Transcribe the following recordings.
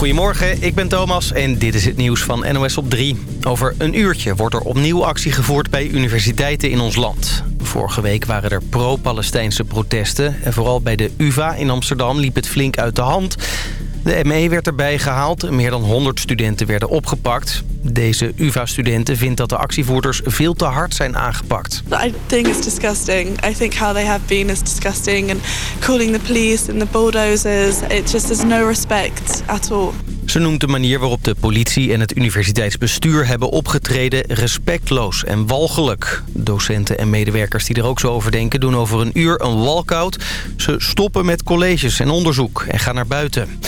Goedemorgen, ik ben Thomas en dit is het nieuws van NOS op 3. Over een uurtje wordt er opnieuw actie gevoerd bij universiteiten in ons land. Vorige week waren er pro-Palestijnse protesten... en vooral bij de UvA in Amsterdam liep het flink uit de hand... De ME werd erbij gehaald. Meer dan 100 studenten werden opgepakt. Deze UvA-studenten vindt dat de actievoerders veel te hard zijn aangepakt. I think it's disgusting. I think how they have been is disgusting. And calling the police and the bulldozers, it just is no respect at all. Ze noemt de manier waarop de politie en het universiteitsbestuur hebben opgetreden respectloos en walgelijk. Docenten en medewerkers die er ook zo over denken doen over een uur een walkout. Ze stoppen met colleges en onderzoek en gaan naar buiten.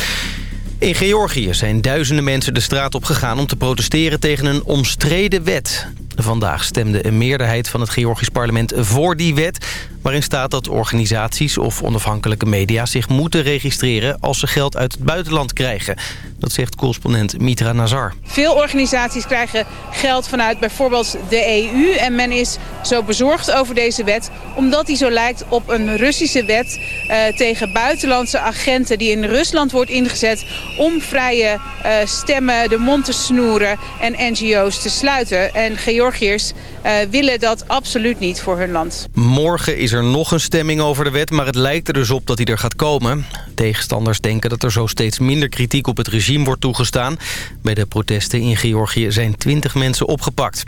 In Georgië zijn duizenden mensen de straat op gegaan om te protesteren tegen een omstreden wet. Vandaag stemde een meerderheid van het Georgisch parlement voor die wet... waarin staat dat organisaties of onafhankelijke media zich moeten registreren... als ze geld uit het buitenland krijgen. Dat zegt correspondent Mitra Nazar. Veel organisaties krijgen geld vanuit bijvoorbeeld de EU... en men is zo bezorgd over deze wet... omdat die zo lijkt op een Russische wet eh, tegen buitenlandse agenten... die in Rusland wordt ingezet om vrije uh, stemmen de mond te snoeren... en NGO's te sluiten. En Georgiërs uh, willen dat absoluut niet voor hun land. Morgen is er nog een stemming over de wet, maar het lijkt er dus op dat hij er gaat komen. Tegenstanders denken dat er zo steeds minder kritiek op het regime wordt toegestaan. Bij de protesten in Georgië zijn 20 mensen opgepakt.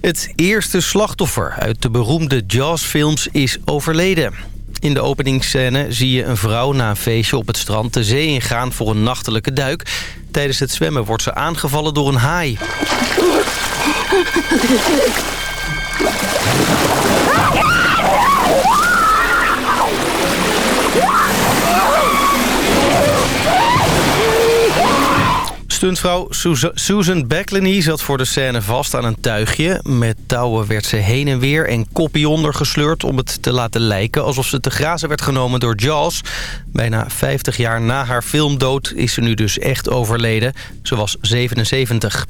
Het eerste slachtoffer uit de beroemde Jaws-films is overleden. In de openingsscène zie je een vrouw na een feestje op het strand de zee ingaan voor een nachtelijke duik. Tijdens het zwemmen wordt ze aangevallen door een haai. Stuntvrouw Susan Beckleny zat voor de scène vast aan een tuigje. Met touwen werd ze heen en weer en koppie onder gesleurd... om het te laten lijken alsof ze te grazen werd genomen door Jaws. Bijna 50 jaar na haar filmdood is ze nu dus echt overleden. Ze was 77.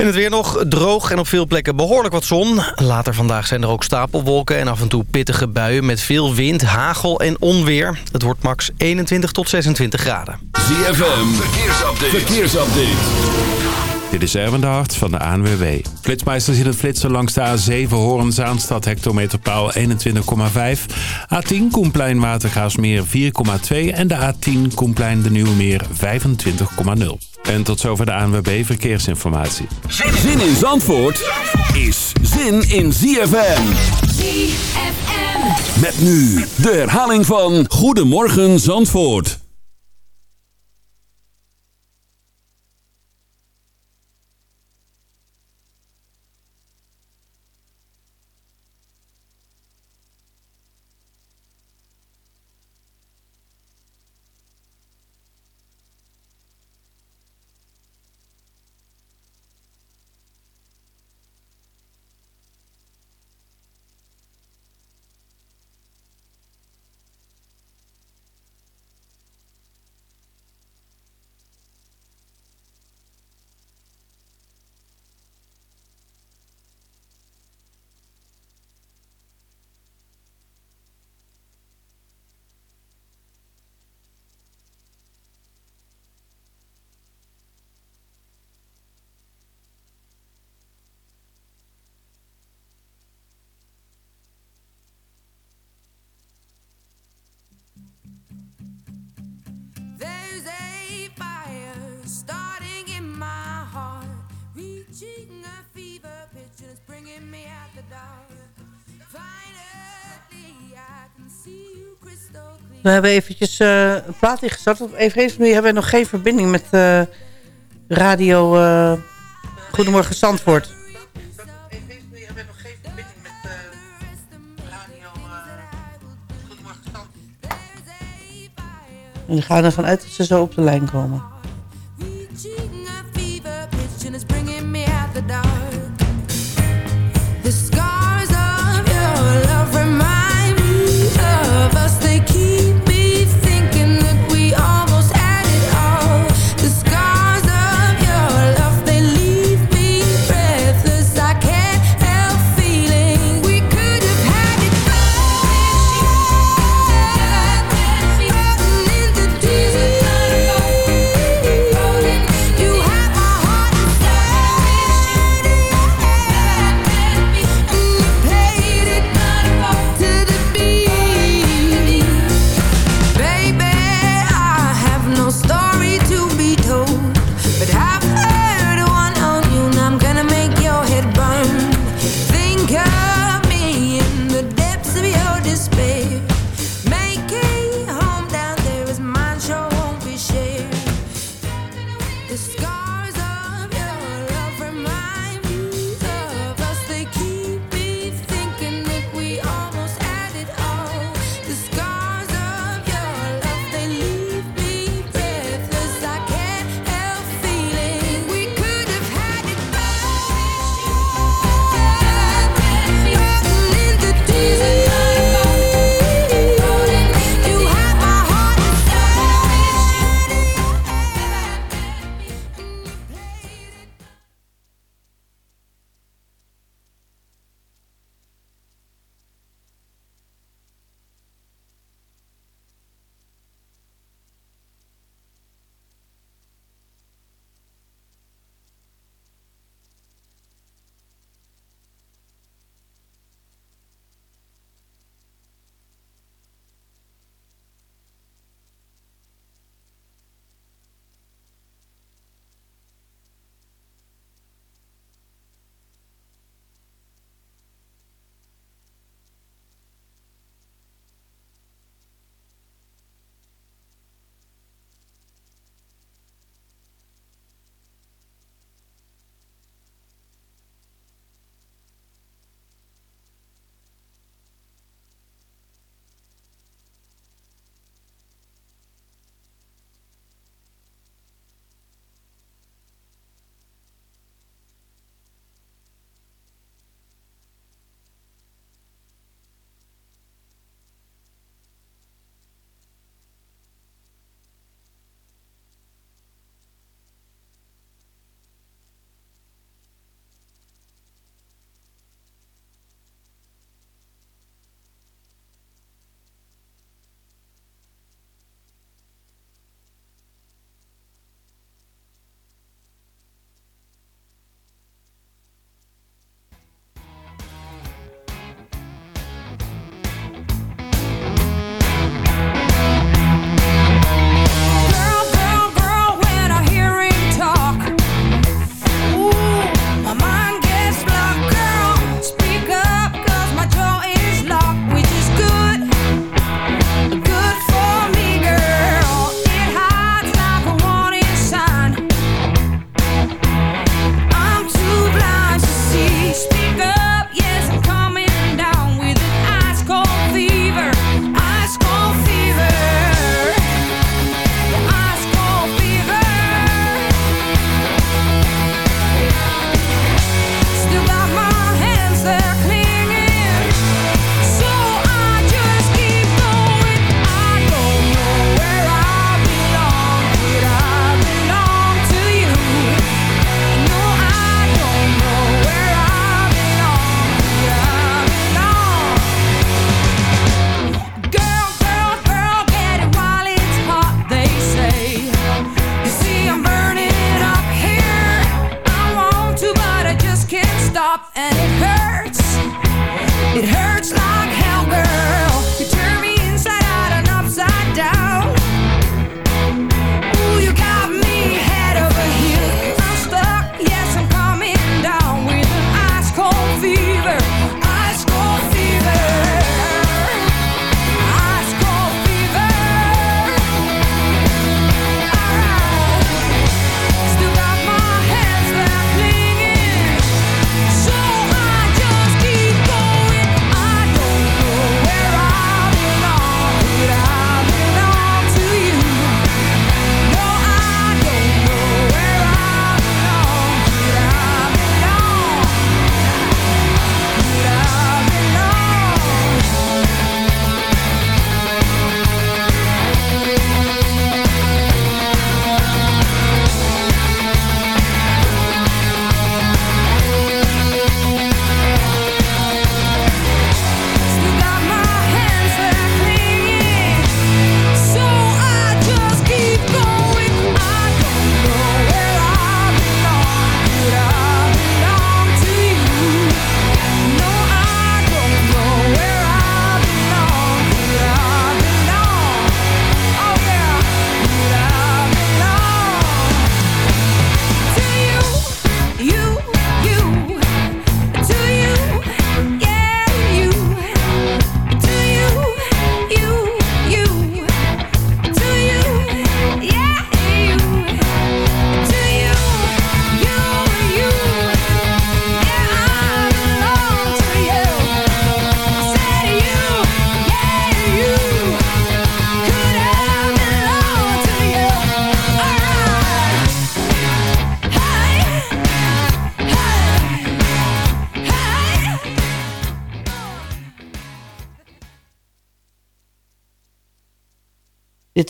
En het weer nog droog en op veel plekken behoorlijk wat zon. Later vandaag zijn er ook stapelwolken en af en toe pittige buien... met veel wind, hagel en onweer. Het wordt max 21 tot 26 graden. ZFM, verkeersupdate. verkeersupdate. Dit is Erwin de Hart van de ANWB. Flitsmeister ziet het flitsen langs de A7 Horen-Zaanstad hectometerpaal 21,5. A10 Koenplein Watergaasmeer 4,2 en de A10 Koenplein de Nieuwe Meer 25,0. En tot zover de ANWB Verkeersinformatie. Zin in Zandvoort is zin in ZFM. ZFM. Met nu de herhaling van Goedemorgen Zandvoort. You crystal clear. We hebben eventjes uh, een plaat ingestart. Op even nu hebben we nog geen verbinding met uh, radio uh, Goedemorgen Zandvoort. En we gaan ervan uit dat ze zo op de lijn komen.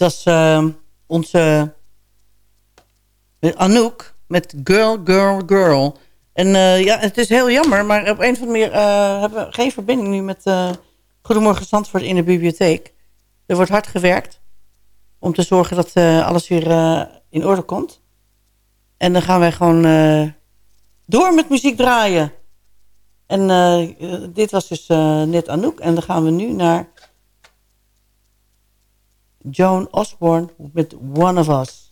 Dit was uh, onze Anouk met Girl, Girl, Girl. En uh, ja, het is heel jammer, maar op een of andere manier uh, hebben we geen verbinding nu met Goedemorgen Zandvoort in de bibliotheek. Er wordt hard gewerkt om te zorgen dat alles weer in orde komt. En dan gaan wij gewoon door met muziek draaien. En dit was dus net Anouk. En dan gaan we nu naar Joan Osborne with One of Us.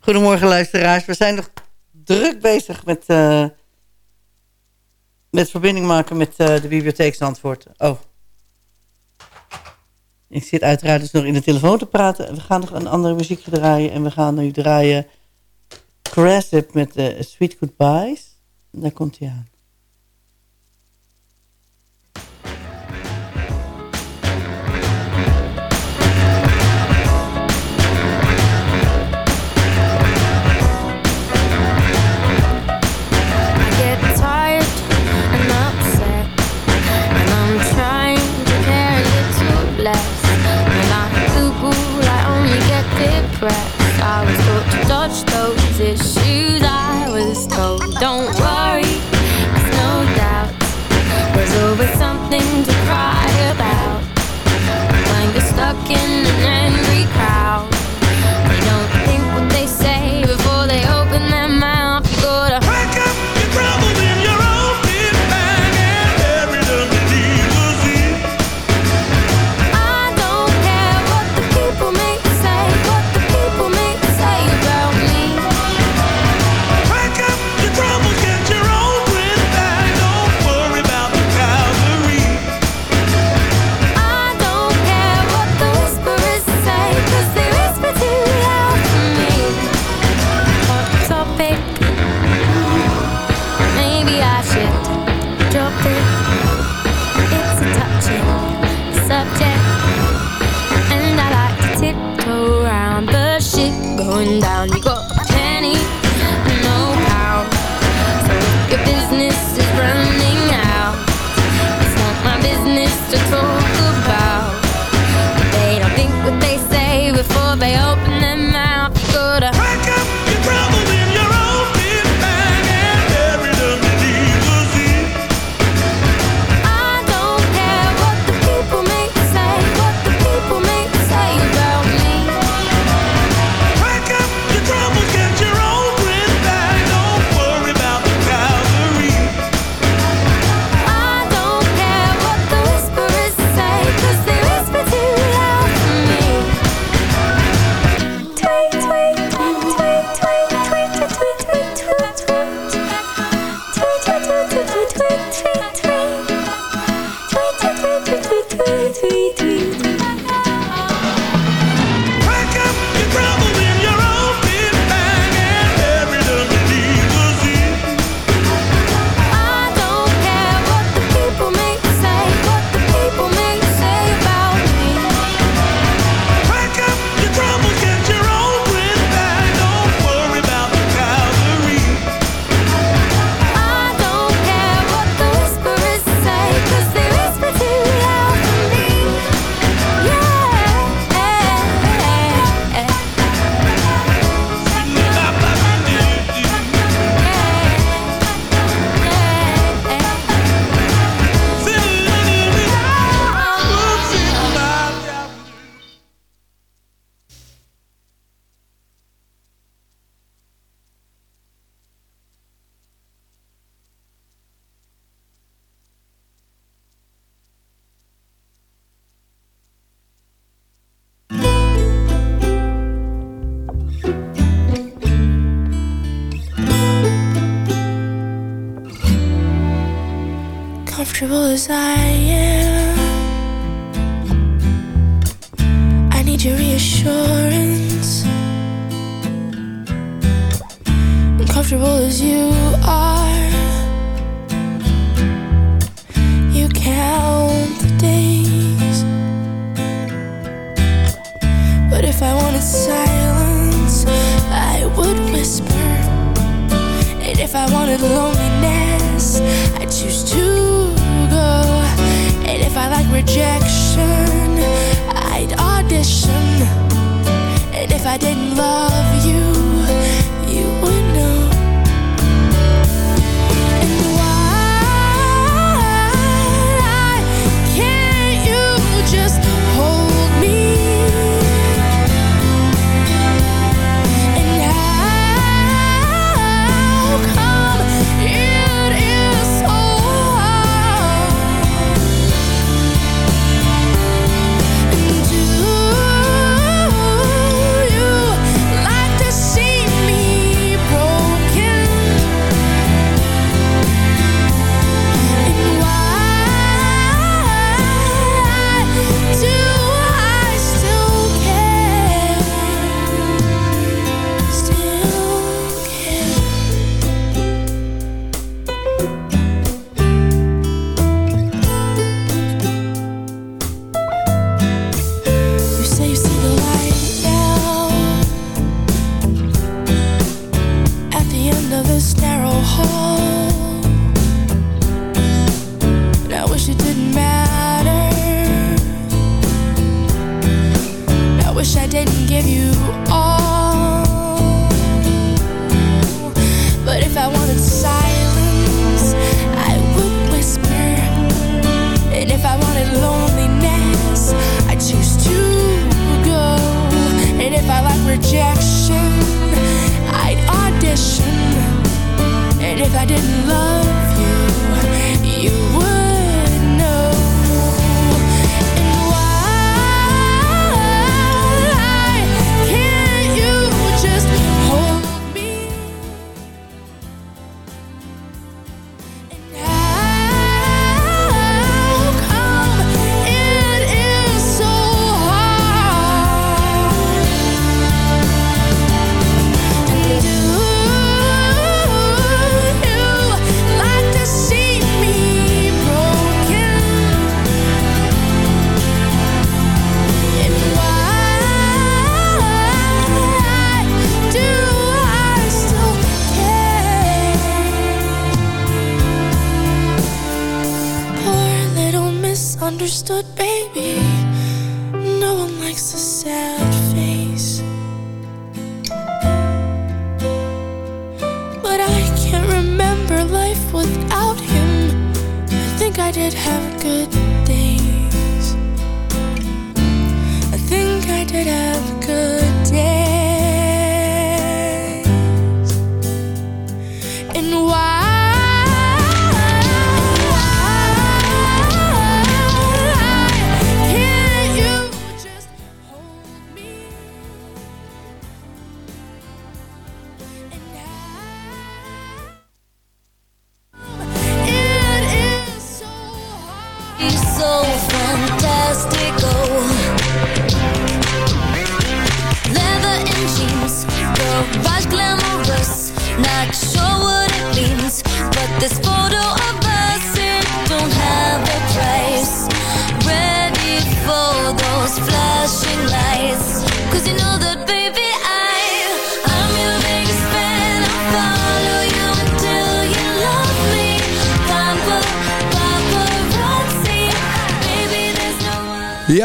Goedemorgen luisteraars. We zijn nog druk bezig met, eh, met verbinding maken met eh, de bibliotheek Zandvoort. Oh. Ik zit uiteraard dus nog in de telefoon te praten. We gaan nog een andere muziekje draaien. En we gaan nu draaien Crasip met uh, Sweet Goodbyes. Daar komt hij aan. tweet, tweet. I didn't love.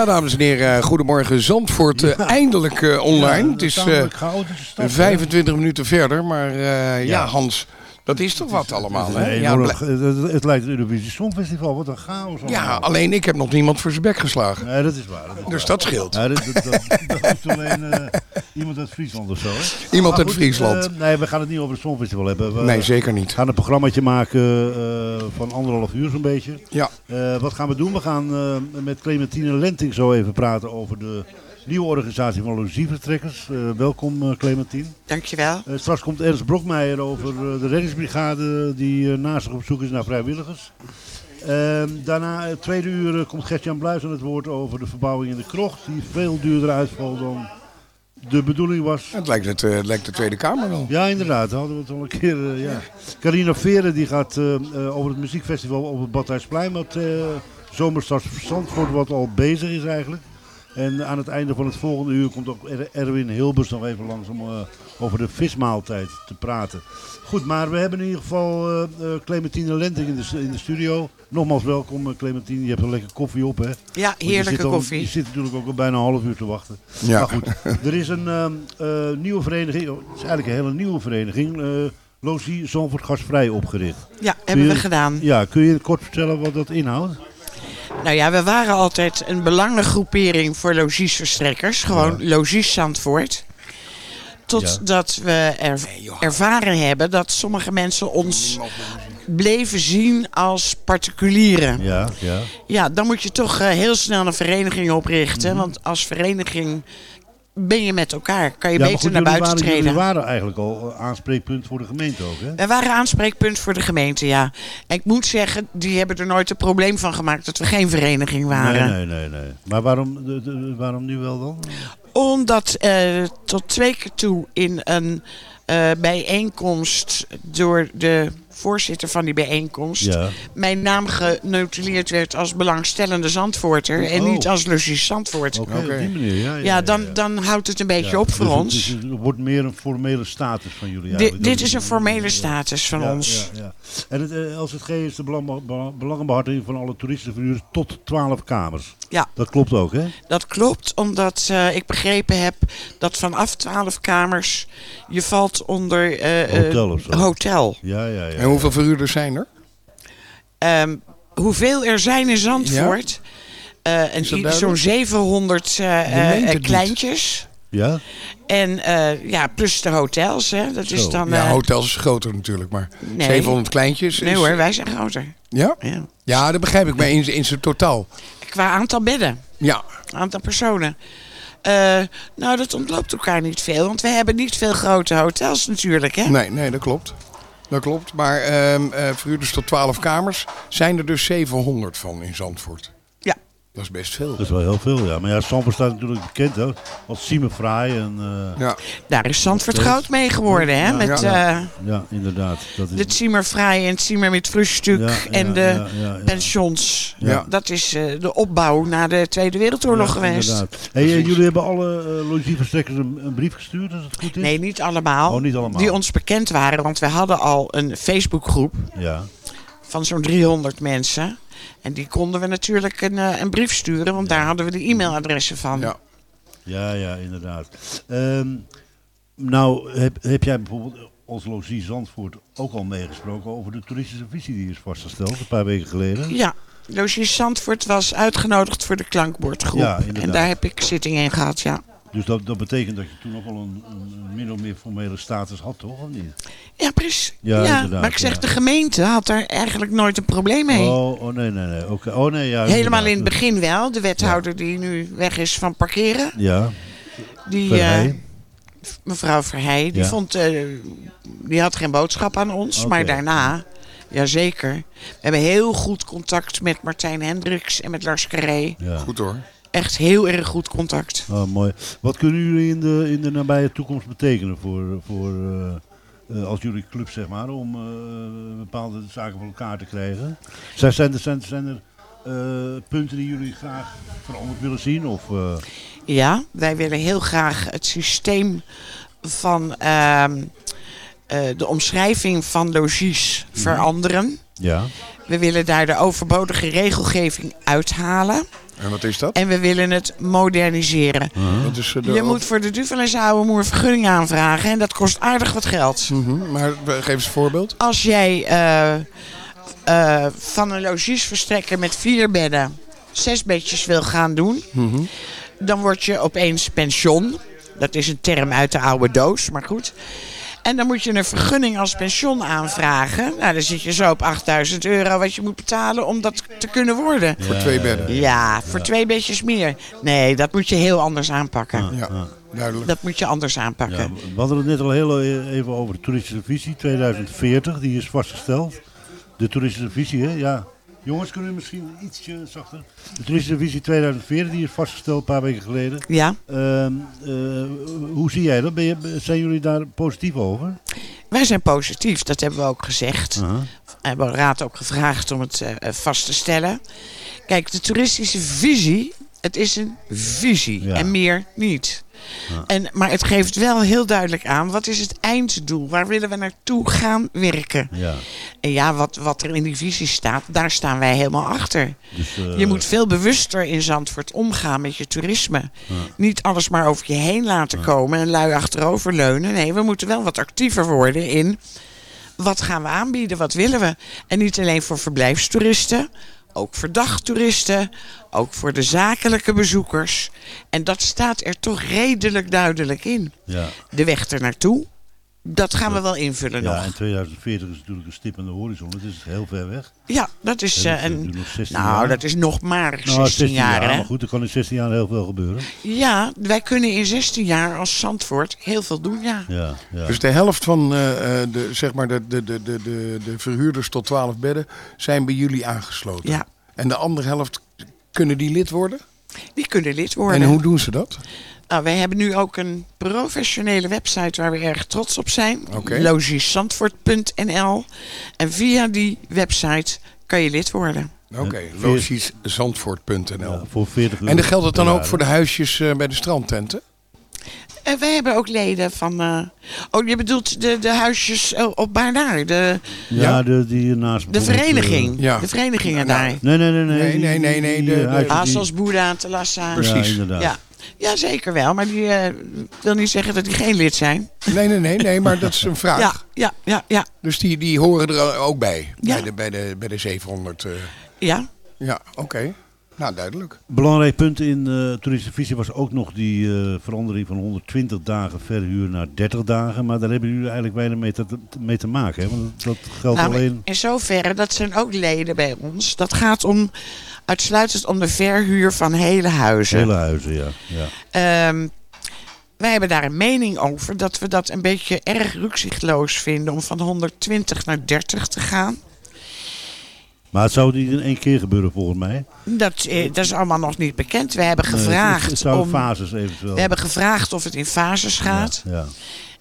Dames en heren, goedemorgen Zandvoort. eh, eindelijk eh, online. het is eh, tamelijk chaotische stad, hè? 25 minuten verder, maar eh, ja. Hans, dat is toch wat allemaal, hè? Ja, het, het- het lijkt het Eurovisie Songfestival. Wat een chaos. ja, allemaal. alleen ik heb nog niemand voor zijn bek geslagen. Nee, dat is waar. Dat is Dus waar. dat scheelt. Ja, dat, dat, doet alleen eh, iemand uit Friesland of zo. Hè? Iemand Maar uit goed, Friesland. eh, nee, we gaan het niet over het Songfestival hebben. We Nee, zeker niet. gaan een programmaatje maken eh, van anderhalf uur zo'n beetje. Ja, wat gaan we doen? We gaan met Clementine Lenting zo even praten over de nieuwe organisatie van logievertrekkers. Eh, welkom eh, Clementine. Dankjewel. Eh, straks komt Ernst Brokmeijer over de reddingsbrigade die naast zich op zoek is naar vrijwilligers. Ehm, daarna, het tweede uur, komt Gert-Jan Bluis aan het woord over de verbouwing in de krocht. Die veel duurder uitvalt dan de bedoeling was. het lijkt, het, eh, het lijkt de Tweede Kamer wel. Ja, inderdaad. Hadden we het al een keer. ja. Carina Veren die gaat eh, eh, over het muziekfestival op het Badhuisplein. Wat uh, Zomerstad Zandvoort wat al bezig is eigenlijk. En aan het einde van het volgende uur komt ook Er- Erwin Hilbers nog even langs om eh, over de vismaaltijd te praten. Goed, maar we hebben in ieder geval eh, eh, Clementine Lenting in de, in de studio. Nogmaals welkom Clementine, je hebt een lekker koffie op hè? Ja, je heerlijke al- koffie. Je zit natuurlijk ook al bijna een half uur te wachten. Ja. Maar goed, er is een ehm, eh, nieuwe vereniging, oh, het is eigenlijk een hele nieuwe vereniging, eh Logie Zandvoort Gasvrij opgericht. Ja, Kun hebben je- we gedaan. Ja, kun je kort vertellen wat dat inhoudt? Nou ja, we waren altijd een belangengroepering voor logiesverstrekkers. Gewoon logies Zandvoort. Totdat we er, ervaren hebben dat sommige mensen ons bleven zien als particulieren. Ja, ja. Ja, dan moet je toch eh, heel snel een vereniging oprichten. Mhm. Want als vereniging ben je met elkaar. Kan je ja, beter goed, naar buiten waren, treden. Jullie waren eigenlijk al eh, aanspreekpunt voor de gemeente ook, hè? Wij waren aanspreekpunt voor de gemeente, ja. En ik moet zeggen, die hebben er nooit een probleem van gemaakt dat we geen vereniging waren. Nee, nee, nee, nee. Maar waarom, waarom nu wel dan? Omdat eh, tot twee keer toe in een eh, bijeenkomst door de voorzitter van die bijeenkomst... Ja. mijn naam genotuleerd werd als belangstellende Zandvoorter... en Oh. niet als Lucie Zandvoort. Oké, op die manier, ja. Ja, Ja, dan, dan houdt het een beetje Ja, op voor dus ons. dus het wordt meer een formele status van jullie Di- dit is een formele status van Ja, ons. Ja, ja. En het, eh, LZG is de belang, belang- belangenbehartiging van alle toeristenverhuurders tot 12 kamers. Ja. Dat klopt ook, hè? Dat klopt, omdat eh, ik begrepen heb dat vanaf 12 kamers je valt onder eh, eh, Hotel of zo. hotel. Ja, ja, ja. En hoeveel verhuurders zijn er? Ehm, hoeveel er zijn in Zandvoort? Eh? Zo'n 700 eh, eh, niet. kleintjes. Ja? En eh, ja, plus de hotels. Hè. Dat is dan. Ja, hotels is groter natuurlijk, maar Nee. 700 kleintjes nee is... hoor, wij zijn groter. Ja? Ja. Ja, dat begrijp ik, maar in, in zijn totaal. Qua aantal bedden, Ja, aantal personen. Eh, nou, dat ontloopt elkaar niet veel, want we hebben niet veel grote hotels natuurlijk. Hè? nee, nee, dat klopt. Dat klopt, maar ehm eh verhuurders tot 12 kamers zijn er dus 700 van in Zandvoort. Dat is best veel. Dat is wel heel veel, ja. Maar ja, Stamford staat natuurlijk bekend, hè? Als Siemenfraai en... eh, Ja. Daar is Zandvoort groot mee geworden, hè? Ja, met ja. eh, ja, inderdaad. Dat is... de Zimmervrij en het Zimmer met Frühstück Ja, en ja, de ja, ja, ja. pensions. Ja. Dat is eh, de opbouw na de Tweede Wereldoorlog Ja, geweest. inderdaad. Hey, jullie hebben alle logieverstrekkers een, een brief gestuurd, als het goed is? Nee, niet allemaal. Oh, niet allemaal. Die ons bekend waren, want we hadden al een Facebookgroep Ja. van zo'n 300 mensen. En die konden we natuurlijk een, eh, een brief sturen, want daar hadden we de e-mailadressen van. Ja. Ja, ja, inderdaad. Ehm, nou, heb, heb jij bijvoorbeeld als logie Zandvoort ook al meegesproken over de toeristische visie die is vastgesteld een paar weken geleden? Ja, Logies Zandvoort was uitgenodigd voor de klankbordgroep. Ja, en daar heb ik zitting in gehad, ja. Dus dat, dat betekent dat je toen nog wel een, een min of meer formele status had, toch? Of niet? Ja, precies. Ja, maar ik zeg, ja. de gemeente had daar eigenlijk nooit een probleem mee. Oh, oh nee, nee, nee. Oké. Oh nee, ja. Helemaal in het begin wel. De wethouder die nu weg is van parkeren. Ja. Die, Verheij. eh, mevrouw Verheij, die, Ja. vond, eh, die had geen boodschap aan ons. Maar daarna, jazeker. We hebben heel goed contact met Martijn Hendricks en met Lars Carré. Ja. Goed hoor. Echt heel erg goed contact. Oh, mooi. Wat kunnen jullie in de, in de nabije toekomst betekenen voor, voor eh, eh, als jullie club, zeg maar, om eh, bepaalde zaken voor elkaar te krijgen? Zijn, zijn er, zijn, zijn er punten die jullie graag veranderd willen zien? Of, Ja, wij willen heel graag het systeem van ehm, eh, de omschrijving van logies Mhm. veranderen. ja. We willen daar de overbodige regelgeving uithalen. En wat is dat? En we willen het moderniseren. Is, eh, Je moet voor de Duvel en oude moer vergunning aanvragen. En dat kost aardig wat geld. Mhm, Maar geef eens een voorbeeld. Als jij eh, eh, van een logiesverstrekker met vier bedden zes bedjes wil gaan doen, Mhm. dan word je opeens pension. Dat is een term uit de oude doos, maar goed. En dan moet je een vergunning als pension aanvragen. Nou, dan zit je zo op 8000 euro wat je moet betalen om dat te kunnen worden. Voor twee bedden. Ja, voor twee bedjes meer. Nee, dat moet je heel anders aanpakken. Ja, duidelijk. Dat moet je anders aanpakken. Ja, we hadden het net al heel e- even over de toeristische visie 2040, die is vastgesteld. De toeristische visie, hè? Ja. Jongens, kunnen we misschien ietsje zachter? De toeristische visie 2040, die is vastgesteld een paar weken geleden. Ja. Ehm, eh, hoe zie jij dat? Ben je, zijn jullie daar positief over? Wij zijn positief, dat hebben we ook gezegd. We hebben de raad ook gevraagd om het eh, eh, vast te stellen. Kijk, de toeristische visie, het is een visie Ja. en meer niet. En, maar het geeft wel heel duidelijk aan, wat is het einddoel? Waar willen we naartoe gaan werken? Ja. En ja, wat, wat er in die visie staat, daar staan wij helemaal achter. Dus, eh, Je moet veel bewuster in Zandvoort omgaan met je toerisme. Niet alles maar over je heen laten komen en lui achteroverleunen. Nee, we moeten wel wat actiever worden in wat gaan we aanbieden, wat willen we. En niet alleen voor verblijfstoeristen, ook voor dagtoeristen, ook voor de zakelijke bezoekers. En dat staat er toch redelijk duidelijk in. Ja. De weg er naartoe, dat gaan we wel invullen Ja, nog. en 2040 is natuurlijk een stip aan de horizon. Dat is heel ver weg. Ja, dat is Ja, eh, dat is een. natuurlijk nog 16 Nou, jaar. dat is nog maar 16, Nou, 16 jaar, hè? Maar goed, er kan in 16 jaar heel veel gebeuren. Ja, wij kunnen in 16 jaar als Zandvoort heel veel doen, ja. Ja, ja. Dus de helft van eh, eh, de, zeg maar de, de, de, de, de, de verhuurders tot 12 bedden zijn bij jullie aangesloten. Ja. En de andere helft, kunnen die lid worden? Die kunnen lid worden. En hoe doen ze dat? Nou, wij hebben nu ook een professionele website waar we erg trots op zijn. Logieszandvoort.nl En via die website kan je lid worden. Oké, veer- logieszandvoort.nl. Ja, voor 40 euro. En dan geldt het dan ook voor de huisjes eh, bij de strandtenten? En wij hebben ook leden van... eh, oh, je bedoelt de, de huisjes eh, op Baarnaar. De, Ja, de, die naast de vereniging. Ja. De verenigingen Nou, daar. eh, Nee, nee, nee. Nee, Nee, nee, nee, nee, de- eh, Boeddha, Telassa. Precies. Ja, inderdaad. Ja. Ja, zeker wel. Maar die eh, wil niet zeggen dat die geen lid zijn. Nee, nee, nee, nee, maar dat is een vraag. Ja, ja, ja, ja. Dus die, die horen er ook bij, Ja. bij, de, bij, de, bij de 700. eh. Ja, Ja, oké. Nou, duidelijk. Belangrijk punt in de toeristische visie was ook nog die eh, verandering van 120 dagen verhuur naar 30 dagen. Maar daar hebben jullie eigenlijk weinig mee te, mee te maken. Hè? Want dat geldt Nou, alleen... in zoverre, dat zijn ook leden bij ons. Dat gaat om uitsluitend om de verhuur van hele huizen. Hele huizen, ja. ja. Ehm, wij hebben daar een mening over dat we dat een beetje erg rukzichtloos vinden om van 120 naar 30 te gaan. Maar het zou niet in één keer gebeuren volgens mij. Dat, eh, dat is allemaal nog niet bekend. We hebben Nee, gevraagd het, het zou om. fases eventueel. We hebben gevraagd of het in fases gaat. Ja, ja.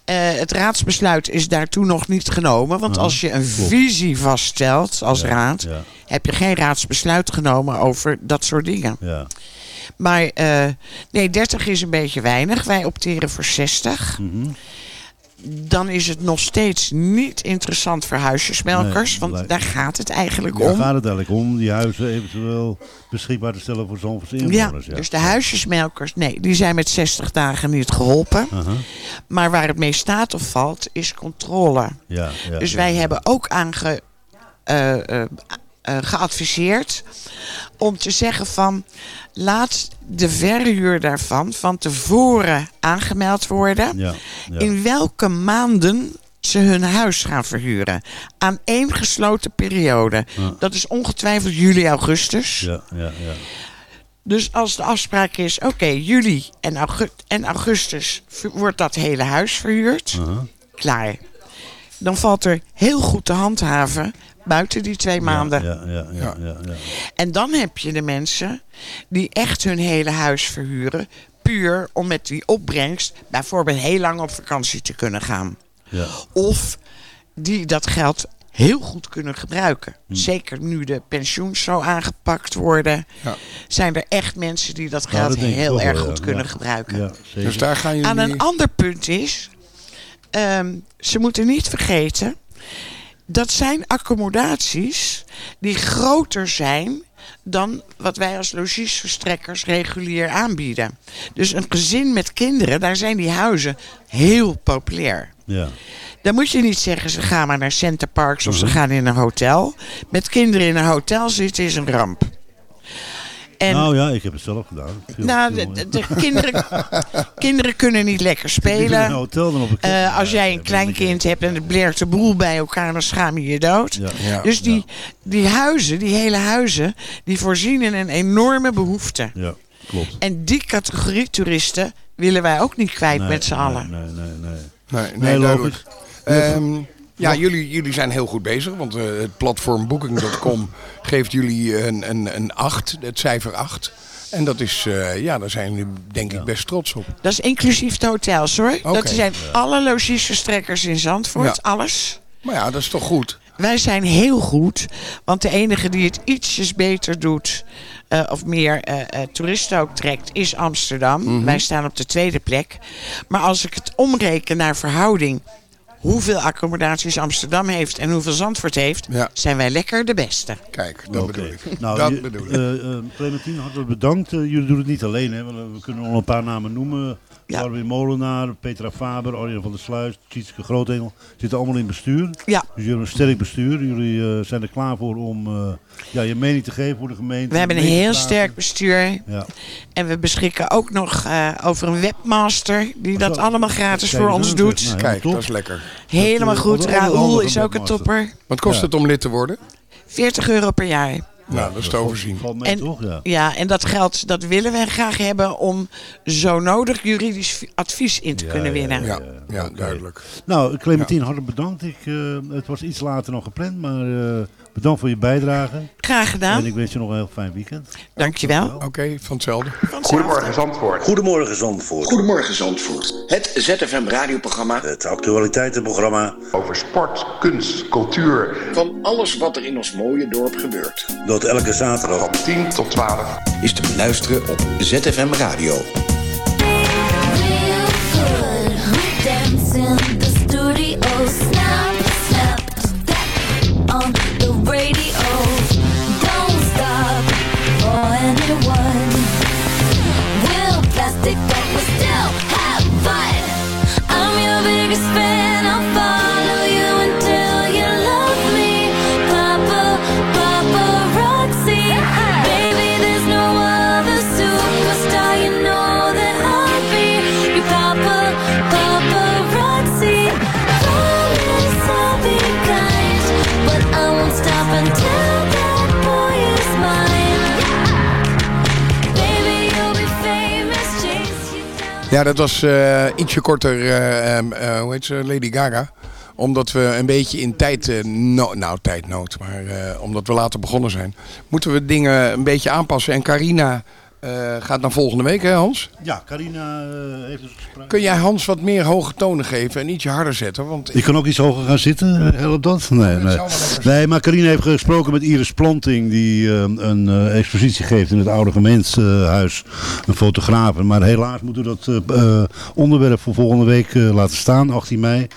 Eh, het raadsbesluit is daartoe nog niet genomen. Want als je een visie vaststelt als Ja, raad, Ja, heb je geen raadsbesluit genomen over dat soort dingen. ja. Maar eh, nee, 30 is een beetje weinig. Wij opteren voor 60. Mhm. Dan is het nog steeds niet interessant voor huisjesmelkers. Nee, want lijkt- daar gaat het eigenlijk Daar om. gaat het eigenlijk om die huizen eventueel beschikbaar te stellen voor Zandvoortse Ja, inwoners. Ja, dus de huisjesmelkers, nee, die zijn met 60 dagen niet geholpen. Maar waar het mee staat of valt, is controle. Ja, ja, dus wij hebben ook aange, eh, eh, geadviseerd om te zeggen van... laat de verhuur daarvan van tevoren aangemeld worden... Ja, ja. in welke maanden ze hun huis gaan verhuren. Aan één gesloten periode. Ja. Dat is ongetwijfeld juli, augustus. Ja, ja, ja. Dus als de afspraak is, oké, juli en, en augustus wordt dat hele huis verhuurd. Klaar. Dan valt er heel goed te handhaven buiten die twee maanden. Ja, ja, ja, ja, ja. En dan heb je de mensen die echt hun hele huis verhuren. Puur om met die opbrengst bijvoorbeeld heel lang op vakantie te kunnen gaan. Ja. Of die dat geld heel goed kunnen gebruiken. Hm. Zeker nu de pensioens zo aangepakt worden. Ja. Zijn er echt mensen die dat geld dat heel wel, erg ja. goed kunnen Ja. gebruiken. Dus daar gaan jullie... Aan een ander punt is, ehm, ze moeten niet vergeten, dat zijn accommodaties die groter zijn dan wat wij als logiesverstrekkers regulier aanbieden. Dus een gezin met kinderen, daar zijn die huizen heel populair. Ja. Dan moet je niet zeggen, ze gaan maar naar Centerparks of ze Mhm. gaan in een hotel. Met kinderen in een hotel zitten is een ramp. En nou ja, ik heb het zelf gedaan. Nou, de, mee. de- de kinderen, kinderen kunnen niet lekker Liever in een spelen. hotel dan op een Eh, als jij een kleinkind hebt en het bleert de boel bij elkaar, dan schaam je je dood. Ja. Ja. Dus die, die huizen, die hele huizen, die voorzien in een enorme behoefte. Ja, klopt. En die categorie toeristen willen wij ook niet kwijt Nee, met z'n nee, allen. Nee, nee, nee. Nee, nee, Nee, logisch. Ehm, ja, jullie, jullie zijn heel goed bezig, want eh, het platform Booking.com geeft jullie een, een, een 8, het cijfer 8. En dat is, eh, ja, daar zijn jullie denk ik best trots op. Dat is inclusief de hotels hoor. Oké. Dat zijn alle logiesverstrekkers in Zandvoort, Ja. alles. Maar ja, dat is toch goed? Wij zijn heel goed, want de enige die het ietsjes beter doet, eh, of meer eh, eh, toeristen ook trekt, is Amsterdam. Mhm. Wij staan op de tweede plek. Maar als ik het omreken naar verhouding, hoeveel accommodaties Amsterdam heeft en hoeveel Zandvoort heeft, Ja. zijn wij lekker de beste. Kijk, dat bedoel ik. Nou, dat je- bedoel ik. eh, eh, Clementine, hartelijk bedankt. Eh, jullie doen het niet alleen, hè? We kunnen nog een paar namen noemen. Ja. Armin Molenaar, Petra Faber, Arjen van der Sluis, Tjitske Grootengel. Zitten allemaal in bestuur. Ja. Dus jullie hebben een sterk bestuur. Jullie eh, zijn er klaar voor om eh, ja, je mening te geven voor de gemeente. We hebben een heel sterk bestuur. Ja. En we beschikken ook nog eh, over een webmaster die dat allemaal gratis voor ons doet. Nou, Kijk, top. dat is lekker. Helemaal goed. Raoul is ook een topper. Wat kost Ja. het om lid te worden? 40 euro per jaar. Nou, dat is te overzien. Valt mee En- toch? Ja. Ja, en dat geld dat willen wij graag hebben om zo nodig juridisch vi- advies in te Ja, kunnen ja, winnen. Ja, ja, duidelijk. Nou, Clementine, hartelijk bedankt. Ik, eh, het was iets later nog gepland, maar eh, bedankt voor je bijdrage. Graag gedaan. En ik wens je nog een heel fijn weekend. Dankjewel. Oké, van hetzelfde. Goedemorgen Zandvoort. Goedemorgen Zandvoort. Goedemorgen Zandvoort. Het ZFM radioprogramma Het actualiteitenprogramma over sport, kunst, cultuur. Van alles wat er in ons mooie dorp gebeurt. dat elke zaterdag Van 10 tot 12 is te beluisteren op ZFM Radio. Real good. We just Ja, dat was eh, ietsje korter, eh, ehm, eh, hoe heet ze, Lady Gaga. Omdat we een beetje in tijd, no- nou tijdnood, maar omdat we later begonnen zijn, moeten we dingen een beetje aanpassen. En Carina eh, gaat naar volgende week, hè Hans? Ja, Carina eh, heeft het gesproken. Kun jij Hans wat meer hoge tonen geven en ietsje harder zetten? Want Ik kan ook iets hoger gaan zitten, eh, helpt dat? Nee, nee. nee maar Carina heeft gesproken met Iris Planting, die eh, een eh, expositie geeft in het oude gemeentehuis. Een fotograaf. Maar helaas moeten we dat eh, eh, onderwerp voor volgende week eh, laten staan, 18 mei.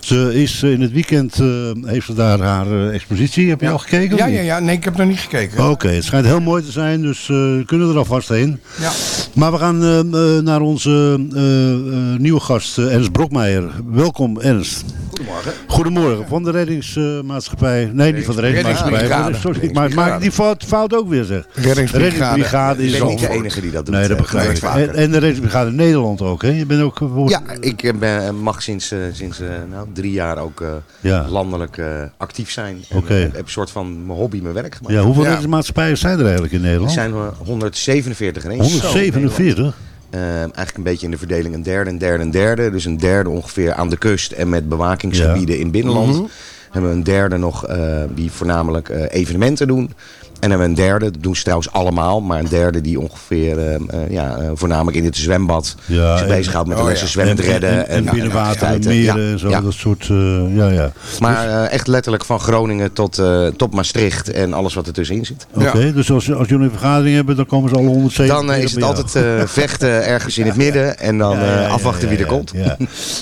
Ze is eh, in het weekend, eh, heeft ze daar haar eh, expositie. Heb je al gekeken? ja, ja, ja, nee, ik heb nog niet gekeken. Oké, het schijnt heel mooi te zijn, dus eh, we kunnen er alvast heen. Ja. Maar we gaan eh, eh, naar onze eh, nieuwe gast, Ernst Brokmeijer. Welkom Ernst. Goedemorgen. Goedemorgen, van de reddingsmaatschappij. nee, niet van de reddingsmaatschappij. Reddingsbrigade. Sorry, ik maak, maak ik die fout, fout ook weer zeg. Reddingsbrigade. is Ik ben niet de enige die dat doet. Nee, dat eh, begrijp ik. En, en de reddingsbrigade Nederland ook, hè? Je bent ook... eh, Ja, ik eh, ben, mag sinds, sinds nou, drie jaar ook Ja. landelijk actief zijn. En, Oké. heb een soort van mijn hobby, mijn werk gemaakt. Ja, hoeveel reddingsmaatschappijen zijn er eigenlijk in Er Nederland? zijn er 147 ineens. 147? Eh, eigenlijk een beetje in de verdeling een derde, een derde, een derde. Dus een derde ongeveer aan de kust en met bewakingsgebieden in binnenland. Mhm. Hebben we een derde nog eh, die voornamelijk eh, evenementen doen. En hebben we een derde, dat doen ze trouwens allemaal, maar een derde die ongeveer eh, eh, ja, eh, voornamelijk in het zwembad Ja, zich bezighoudt met de oh, lessen ja. zwemmen En- redden. En, en binnenwater en meren Ja, en zo, ja. dat soort... eh, ja, ja. Maar eh, echt letterlijk van Groningen tot, eh, tot Maastricht en alles wat ertussenin zit. Oké, dus als, als jullie een vergadering hebben, dan komen ze alle 170 Dan is het altijd eh, vechten ergens in het midden en dan Ja, ja, eh, ja, afwachten ja, wie er komt. ja.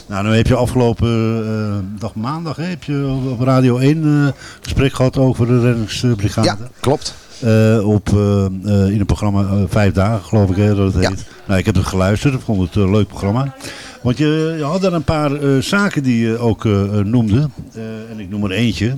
nou, dan heb je afgelopen eh, dag maandag hè, heb je op- Radio 1 eh gesprek gehad over de reddingsbrigade. Ja, klopt. Eh, op, eh, eh, in het programma Vijf Dagen, geloof ik hè, dat het heet. Nou, ik heb het geluisterd, ik vond het een leuk programma. Want je, je had daar een paar zaken die je ook noemde. En ik noem er eentje.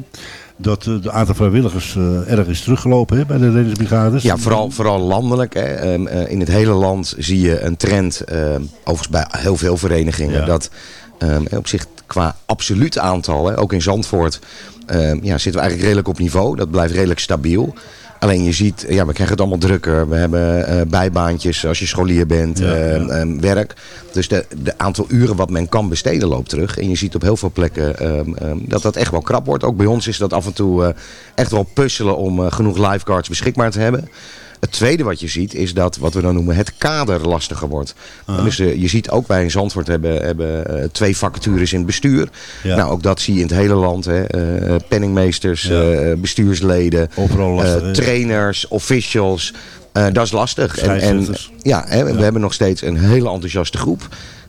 Dat de aantal vrijwilligers erg is teruggelopen hè, bij de reddingsbrigades. Ja, vooral, vooral landelijk. Hè. Ehm, eh, in het hele land zie je een trend, ehm, overigens bij heel veel verenigingen, Ja. dat ehm, op zich qua absoluut aantal, hè, ook in Zandvoort, ja, zitten we eigenlijk redelijk op niveau. Dat blijft redelijk stabiel. Alleen je ziet, ja, we krijgen het allemaal drukker. We hebben eh, bijbaantjes als je scholier bent, Ja, ja. ehm, werk. Dus de, de aantal uren wat men kan besteden loopt terug. En je ziet op heel veel plekken ehm, ehm, dat dat echt wel krap wordt. Ook bij ons is dat af en toe eh, echt wel puzzelen om eh, genoeg lifeguards beschikbaar te hebben. Het tweede wat je ziet is dat wat we dan noemen het kader lastiger wordt. Ah. Dus eh, je ziet ook bij in Zandvoort hebben, hebben eh, twee vacatures in het bestuur. Ja. Nou, ook dat zie je in het hele land. Hè. Eh, penningmeesters, Ja. bestuursleden, lastig, trainers, officials. Dat is lastig. En, en, ja, hè, we hebben nog steeds een hele enthousiaste groep.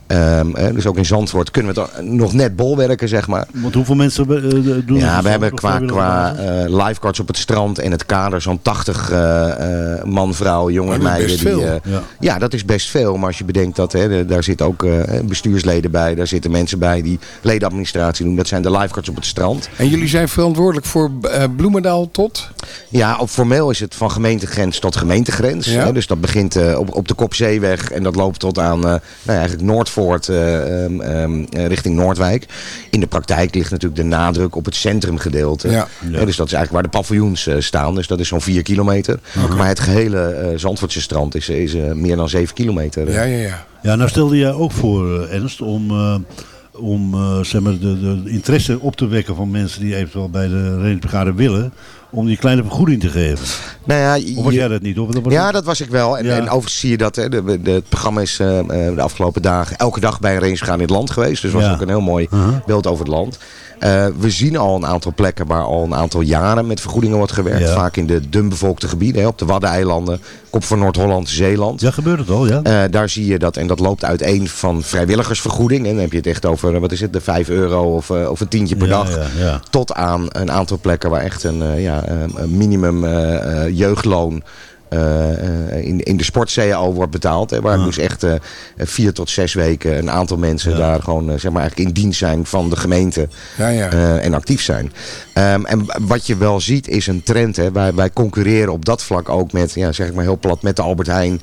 Ehm, hè, dus ook in Zandvoort kunnen we het nog net bolwerken, zeg maar. Want hoeveel mensen eh, doen Ja, het we hebben qua, qua eh, lifeguards op het strand en het kader zo'n 80 eh, eh, man, vrouw, is meiden. best die, veel. eh, Ja. ja, dat is best veel. Maar als je bedenkt dat hè, daar zitten ook eh, bestuursleden bij. Daar zitten mensen bij die ledenadministratie doen. Dat zijn de lifeguards op het strand. En jullie zijn verantwoordelijk voor Bloemendaal tot? Ja, op formeel is het van gemeentegrens tot gemeentegrens. Ja. Hè, dus dat begint eh, op, op de Kopzeeweg en dat loopt tot aan eh, nou ja, eigenlijk Noordvoort eh, ehm, ehm, eh, richting Noordwijk. In de praktijk ligt natuurlijk de nadruk op het centrumgedeelte. Ja. Dus dat is eigenlijk waar de paviljoens eh, staan. Dus dat is zo'n 4 kilometer. Maar het gehele eh, Zandvoortse strand is, is meer dan 7 kilometer. Ja, ja, ja. Ja, nou stelde jij ook voor, Ernst, om, eh, om zeg maar de, de interesse op te wekken van mensen die eventueel bij de reddingsbrigade willen, om die kleine vergoeding te geven. Nou ja, Of was je- jij dat niet? Of dat was Ja, dat was ik wel. En, Ja. en overigens zie je dat. Hè, de, de- het programma is eh, eh, de afgelopen dagen elke dag bij een rangegaan in het land geweest. Dus was Ja. ook een heel mooi Uh-huh. beeld over het land. Eh, we zien al een aantal plekken waar al een aantal jaren met vergoedingen wordt gewerkt. Ja. Vaak in de dunbevolkte gebieden. Hè, op de Waddeneilanden, kop van Noord-Holland, Zeeland. Ja, gebeurt het al, ja. Daar zie je dat, en dat loopt uiteen van vrijwilligersvergoeding. En dan heb je het echt over, wat is het, de 5 euro of, of een tientje per Ja, dag. ja. Tot aan een aantal plekken waar echt een, ja, een minimum jeugdloon eh, eh, in, in de sport-CAO wordt betaald. Hè, waar Ja. dus echt eh, vier tot zes weken een aantal mensen Ja. daar gewoon zeg maar eigenlijk in dienst zijn van de gemeente Ja, ja. en actief zijn. Ehm, en wat je wel ziet is een trend. Hè. Wij, wij concurreren op dat vlak ook met, ja, zeg ik maar heel plat, met de Albert Heijn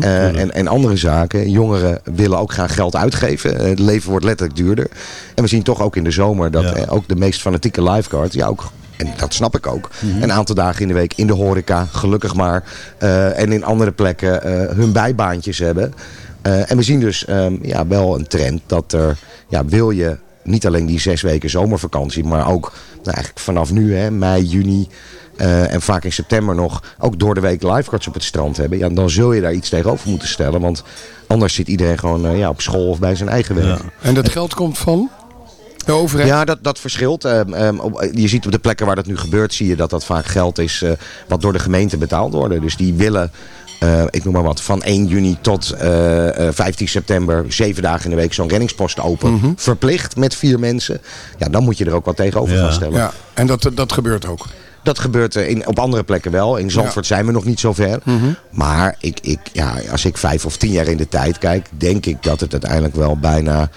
en, en andere zaken. Jongeren willen ook graag geld uitgeven. Het leven wordt letterlijk duurder. En we zien toch ook in de zomer dat ook de meest fanatieke lifeguards, ja ook en dat snap ik ook. Een aantal dagen in de week in de horeca, gelukkig maar. eh, en in andere plekken eh, hun bijbaantjes hebben. Eh, en we zien dus ehm, ja, wel een trend dat er, ja, wil je niet alleen die zes weken zomervakantie, maar ook nou, eigenlijk vanaf nu, hè, mei, juni, en vaak in september nog ook door de week lifeguards op het strand hebben, ja, dan zul je daar iets tegenover moeten stellen. Want anders zit iedereen gewoon ja, op school of bij zijn eigen werk. En dat geld komt van de overheid? Ja, dat, dat verschilt. Ehm, ehm, op- je ziet op de plekken waar dat nu gebeurt, zie je dat dat vaak geld is eh, wat door de gemeente betaald wordt. Dus die willen, eh, ik noem maar wat, van 1 juni tot eh, eh, 15 september, zeven dagen in de week, zo'n reddingspost open. Mhm. Verplicht met vier mensen. Ja, dan moet je er ook wat tegenover gaan stellen. Ja, en dat, dat gebeurt ook. Dat gebeurt in, op andere plekken wel. In Zandvoort zijn we nog niet zo ver. Mhm. Maar ik, ik, ja, als ik vijf of tien jaar in de tijd kijk, denk ik dat het uiteindelijk wel bijna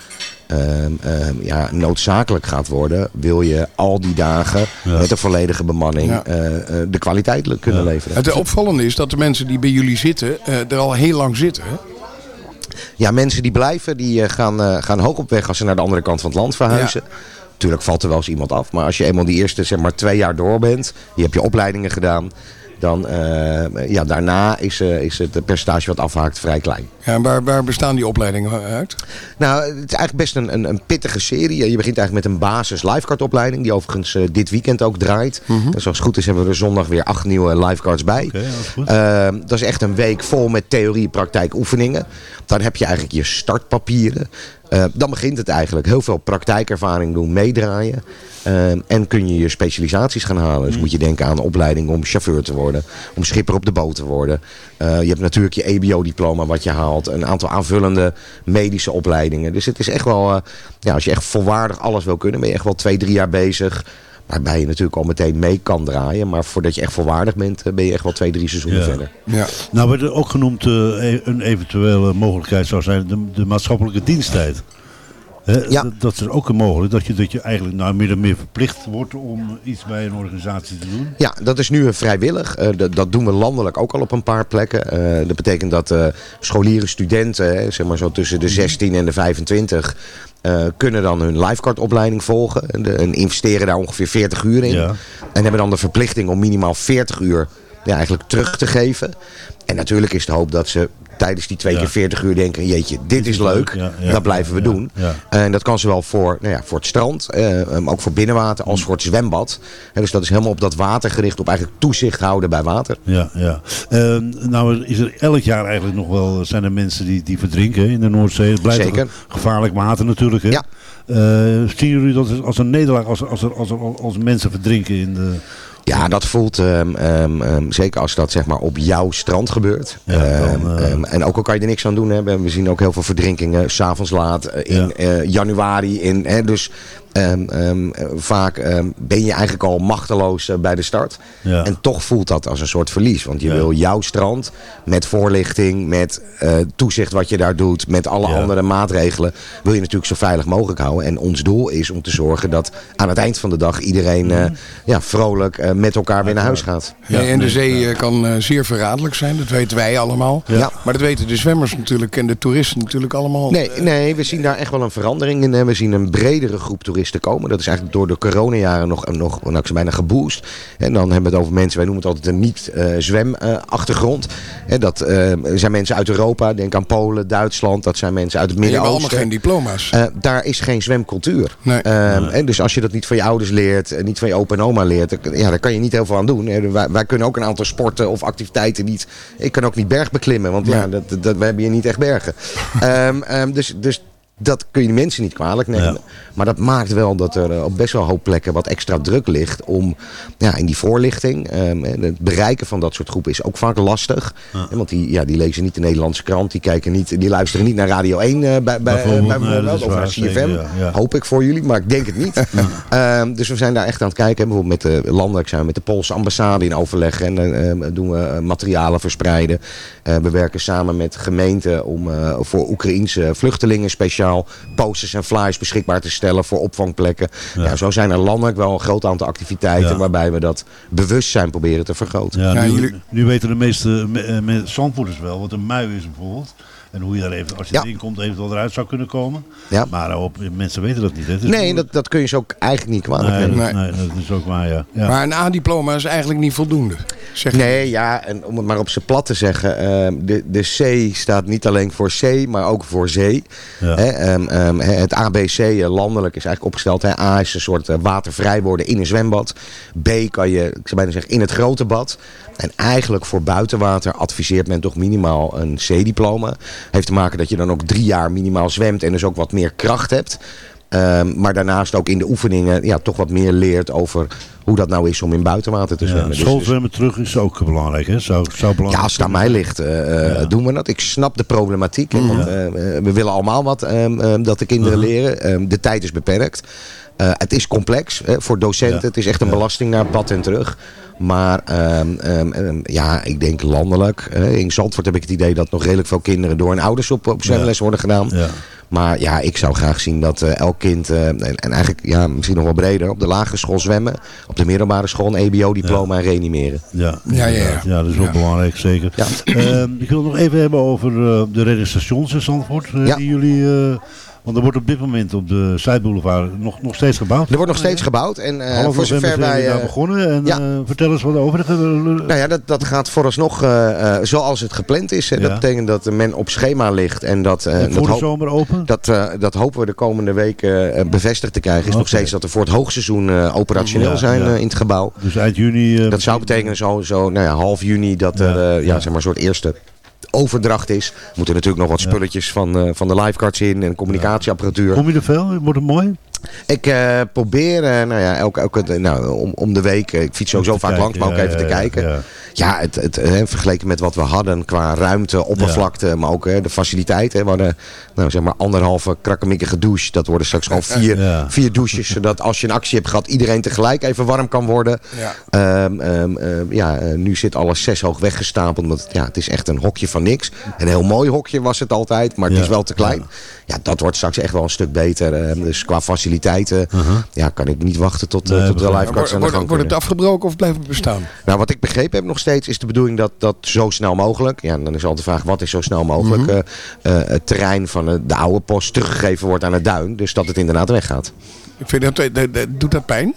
ehm, ehm, ja, noodzakelijk gaat worden. Wil je al die dagen met een volledige bemanning Ja. eh, eh, de kwaliteit kunnen leveren. Het opvallende is dat de mensen die bij jullie zitten eh, er al heel lang zitten. Hè? Ja, mensen die blijven, die gaan, eh, gaan hoog op weg als ze naar de andere kant van het land verhuizen. Tuurlijk valt er wel eens iemand af. Maar als je eenmaal die eerste zeg maar, twee jaar door bent, je hebt je opleidingen gedaan. Dan eh, ja, daarna is, eh, is het percentage wat afhaakt vrij klein. Ja, en waar, waar bestaan die opleidingen uit? Nou, het is eigenlijk best een, een, een pittige serie. Je begint eigenlijk met een basis lifeguard opleiding. Die overigens eh, dit weekend ook draait. Mhm. Dus als het goed is hebben we er zondag weer acht nieuwe lifeguards bij. Ehm, dat is echt een week vol met theorie, praktijk, oefeningen. Dan heb je eigenlijk je startpapieren. Eh, dan begint het eigenlijk. Heel veel praktijkervaring doen, meedraaien. Ehm, en kun je je specialisaties gaan halen. Dus moet je denken aan opleiding om chauffeur te worden. Om schipper op de boot te worden. Eh, je hebt natuurlijk je EBO-diploma wat je haalt. Een aantal aanvullende medische opleidingen. Dus het is echt wel... eh, ja, als je echt volwaardig alles wil kunnen, ben je echt wel twee, drie jaar bezig. Waarbij je natuurlijk al meteen mee kan draaien. Maar voordat je echt volwaardig bent, eh, ben je echt wel twee, drie seizoenen Ja. verder. Ja. Nou werd er ook genoemd eh, e- een eventuele mogelijkheid zou zijn de, de maatschappelijke diensttijd. Hè, dat, dat is ook een mogelijkheid dat je, dat je eigenlijk nou meer en meer verplicht wordt om iets bij een organisatie te doen. Ja, dat is nu eh, vrijwillig. Eh, dat, dat doen we landelijk ook al op een paar plekken. Eh, dat betekent dat eh, scholieren, studenten, hè, zeg maar zo tussen de 16 en de 25, eh, kunnen dan hun lifeguard-opleiding volgen. De- en investeren daar ongeveer 40 uur in. Ja. En hebben dan de verplichting om minimaal 40 uur ja, eigenlijk terug te geven. En natuurlijk is de hoop dat ze tijdens die twee keer 40 uur denken... jeetje, dit is leuk, dat blijven we doen. En dat kan zowel voor, nou ja, voor het strand, eh, maar ook voor binnenwater als voor het zwembad. Dus dat is helemaal op dat water gericht, op eigenlijk toezicht houden bij water. Ja, ja. Eh, nou is er elk jaar eigenlijk nog wel, zijn er mensen die, die verdrinken in de Noordzee. Het blijft Zeker. gevaarlijk water natuurlijk. Hè? Ja. Eh, zien jullie dat als een nederlaag als, als, er, als, er, als mensen verdrinken in de... Ja, dat voelt ehm, ehm, ehm, zeker als dat zeg maar op jouw strand gebeurt. Ja, dan, eh, en ook al kan je er niks aan doen. Hè. We we zien ook heel veel verdrinkingen s'avonds laat eh, in eh, januari. In, hè, dus ehm, ehm, eh, vaak ehm, ben je eigenlijk al machteloos eh, bij de start. Ja. En toch voelt dat als een soort verlies. Want je wil jouw strand met voorlichting, met eh, toezicht wat je daar doet, met alle Ja. andere maatregelen, wil je natuurlijk zo veilig mogelijk houden. En ons doel is om te zorgen dat aan het eind van de dag iedereen eh, ja, vrolijk eh, met elkaar weer naar huis gaat. Ja, en de zee kan eh, zeer verraderlijk zijn, dat weten wij allemaal. Ja. Maar dat weten de zwemmers natuurlijk en de toeristen natuurlijk allemaal. Nee, nee, we zien daar echt wel een verandering in. hè. We zien een bredere groep toeristen komen. Dat is eigenlijk door de coronajaren nog, nog nou, ik zeg bijna geboost. En dan hebben we het over mensen, wij noemen het altijd een niet-zwem-achtergrond. dat eh, zijn mensen uit Europa, denk aan Polen, Duitsland. Dat zijn mensen uit het En die hebben Midden-Oosten. allemaal geen diploma's. Eh, daar is geen zwemcultuur. Nee. Ehm, En dus als je dat niet van je ouders leert, en niet van je opa en oma leert, dan, ja, daar kan je niet heel veel aan doen. Wij, wij kunnen ook een aantal sporten of activiteiten niet. Ik kan ook niet bergbeklimmen, want ja, dat, dat, we hebben hier niet echt bergen. Ehm, ehm, dus, dus dat kun je de mensen niet kwalijk nemen. Maar dat maakt wel dat er eh, op best wel een hoop plekken wat extra druk ligt om ja, in die voorlichting. ehm, het bereiken van dat soort groepen is ook vaak lastig. Want die, ja, die lezen niet de Nederlandse krant, die, kijken niet, die luisteren niet naar Radio 1 eh, bij, bij, bij, nee, dat is of waar, naar CFM. ja. Hoop ik voor jullie, maar ik denk het niet. Ehm, dus we zijn daar echt aan het kijken. Bijvoorbeeld met de landelijk zijn we met de Poolse ambassade in overleg. En dan ehm, doen we eh, materialen verspreiden. Eh, we werken samen met gemeenten om eh, voor Oekraïense vluchtelingen speciaal posters en flyers beschikbaar te stellen voor opvangplekken. Ja. zo zijn er landelijk wel een groot aantal activiteiten Ja. waarbij we dat bewustzijn proberen te vergroten. Ja, nu, nu weten de meeste me, eh, me- Zandvoorters wel wat een mui is bijvoorbeeld. En hoe je daar even, als je Ja. erin komt, eventueel eruit zou kunnen komen. Ja. Maar op, mensen weten dat niet. Hè? Nee, dat, dat kun je ze ook eigenlijk niet kwalijk nee, nemen. dat, nee, dat is ook waar, ja. ja. Maar een A-diploma is eigenlijk niet voldoende. Zeg je. Nee, ja, en om het maar op zijn plat te zeggen. ehm, de, de C staat niet alleen voor C, maar ook voor zee. Ja. Hè, ehm, ehm, het ABC eh, landelijk is eigenlijk opgesteld. Hè. A is een soort eh, watervrij worden in een zwembad. B kan je, ik zou bijna zeggen, in het grote bad. En eigenlijk voor buitenwater adviseert men toch minimaal een C-diploma. Heeft te maken dat je dan ook drie jaar minimaal zwemt en dus ook wat meer kracht hebt. Ehm, maar daarnaast ook in de oefeningen ja, toch wat meer leert over hoe dat nou is om in buitenwater te Ja, zwemmen. Dus- dus- schoolzwemmen terug is ook belangrijk, hè? Zou belangrijk ja, als het aan mij ligt, eh, eh, doen we dat. Ik snap de problematiek. Want eh, we willen allemaal wat ehm, ehm, dat de kinderen leren. Ehm, de tijd is beperkt. Het is complex hè, voor docenten. Ja. Het is echt een belasting naar bad en terug. Maar ehm, ehm, ehm, ja, ik denk landelijk. hè, in Zandvoort heb ik het idee dat nog redelijk veel kinderen door hun ouders op, op zwemles worden gedaan. Ja. Maar ja, ik zou graag zien dat eh, elk kind, eh, en, en eigenlijk ja, misschien nog wel breder, op de lagere school zwemmen. Op de middelbare school een EBO-diploma en reanimeren. Ja, Ja, ja, ja. dat is wel belangrijk, zeker. Ja. Ehm, ik wil het nog even hebben over eh, de reddingsstations in Zandvoort. eh, Ja. Die jullie, eh, want er wordt op dit moment op de Zuidboulevard nog, nog steeds gebouwd. Er wordt nog steeds gebouwd. En Half voor zover wij... we daar eh, begonnen. En ja. eh, vertel eens wat over. De, Nou ja, dat, dat gaat vooralsnog zoals het gepland is. hè. Ja. Dat betekent dat men op schema ligt. En dat, en dat, voor de zomer open? dat, dat hopen we de komende weken bevestigd te krijgen. Is nog steeds dat we voor het hoogseizoen operationeel Ja, zijn in het gebouw. Dus eind juni. Dat zou betekenen zo, zo nou ja, half juni dat er ja. Zeg maar een soort eerste overdracht is. Er moeten natuurlijk nog wat spulletjes van, eh, van de lifeguards in en communicatieapparatuur. Kom je er veel? Wordt het mooi? Ik eh, probeer, eh, nou ja, elke, elke, nou, om, om de week, ik fiets sowieso vaak kijken, langs, maar ook even te kijken. Ja. Het, het, hè, vergeleken met wat we hadden qua ruimte, oppervlakte, maar ook hè, de faciliteit. Hè. We hadden nou, zeg maar anderhalve krakkemikkige douche. Dat worden straks gewoon vier, Ja. vier douches. Zodat als je een actie hebt gehad, iedereen tegelijk even warm kan worden. Ja. Ehm, ehm, ehm, ja, eh, nu zit alles zes hoog weggestapeld. Want ja, het is echt een hokje van niks. Een heel mooi hokje was het altijd, maar het Ja. is wel te klein. Ja, dat wordt straks echt wel een stuk beter. Dus qua faciliteiten ja, kan ik niet wachten tot, eh, Nee, tot de lifeguards aan de Wordt, gang wordt het afgebroken of blijft het bestaan? Nou, wat ik begrepen heb nog steeds is de bedoeling dat dat zo snel mogelijk. Ja, dan is altijd de vraag wat is zo snel mogelijk. Mhm. eh, eh, het terrein van de oude post teruggegeven wordt aan het duin. Dus dat het inderdaad weggaat. Ik vind dat, dat, dat- doet dat pijn?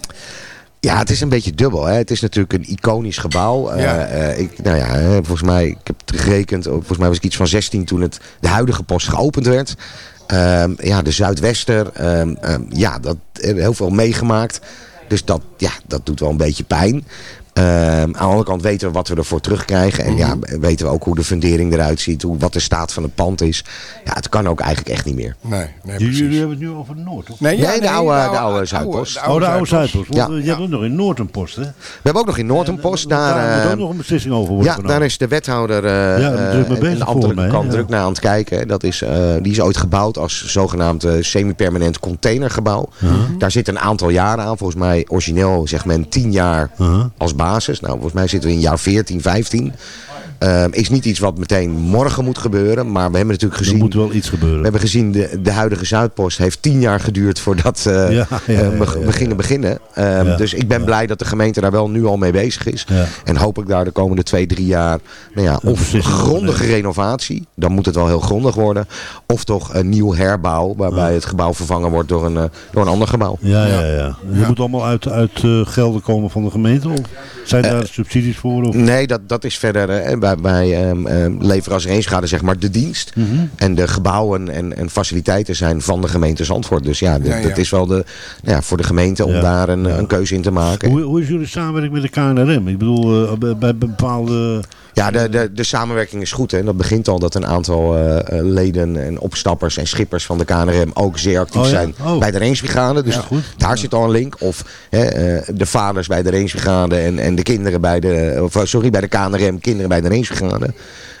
Ja, het is een beetje dubbel. Hè. Het is natuurlijk een iconisch gebouw. Eh, Ja. ik, nou ja, volgens mij, ik heb het gerekend. Volgens mij was ik iets van 16 toen het, de huidige post geopend werd. Ehm, ja, de Zuidwester. ehm, ehm, ja, dat heel veel meegemaakt. Dus dat, ja, dat doet wel een beetje pijn. Ehm, aan de andere kant weten we wat we ervoor terugkrijgen. En ja, weten we ook hoe de fundering eruit ziet. Hoe, wat de staat van het pand is. Ja, het kan ook eigenlijk echt niet meer. Nee, nee Jullie, precies. jullie hebben het nu over Noord, toch? Nee, ja, Nee, de oude- de oude Zuidpost. Oh, de oude Zuidpost. Ja. Je hebt ook nog in Noord een post, hè? We hebben ook nog in Noord een post. Daar, Daar moet eh, ook nog een beslissing over worden Ja, genomen. daar is de wethouder eh, Ja, mee eh, ambtelijke kant ja. druk naar aan het kijken. Dat is, eh, die is ooit gebouwd als zogenaamd eh, semi-permanent containergebouw. Daar zit een aantal jaren aan. Volgens mij origineel zegt men 10 jaar als basis. Nou, volgens mij zitten we in jaar 14, 15. Ehm, is niet iets wat meteen morgen moet gebeuren. Maar we hebben natuurlijk Er gezien... moet wel iets gebeuren. We hebben gezien, de, de huidige Zuidpost heeft tien jaar geduurd voordat eh Ja, ja, eh, we ja, ja, ja. beginnen beginnen. Ehm, Ja, dus ik ben blij dat de gemeente daar wel nu al mee bezig is. Ja. En hoop ik daar de komende twee, drie jaar, nou ja, Een of grondige renovatie, dan moet het wel heel grondig worden. Of toch een nieuw herbouw, waarbij het gebouw vervangen wordt door een, eh, door een ander gebouw. Ja, ja, ja. Je moet allemaal uit, uit eh, gelden komen van de gemeente? Of zijn daar subsidies voor? Of? Nee, dat, dat is verder. Wij wij leveren als Reenschade zeg maar de dienst. Mhm. En de gebouwen en, en faciliteiten zijn van de gemeente Zandvoort. Dus ja, d- Ja, ja. dat is wel de, ja, voor de gemeente om daar een, een keuze in te maken. Hoe, hoe is jullie samenwerking met de KNRM? Ik bedoel, eh, bij, bij bepaalde... Ja, de, de, de samenwerking is goed. Hè. Dat begint al dat een aantal eh, eh, leden en opstappers en schippers van de KNRM ook zeer actief Oh ja? zijn Oh. bij de Rangebrigade. Dus Ja, goed. daar zit al een link. Of hè, de vaders bij de Rangebrigade en, en de kinderen bij de, of, sorry, bij de KNRM, kinderen bij de Rangebrigade.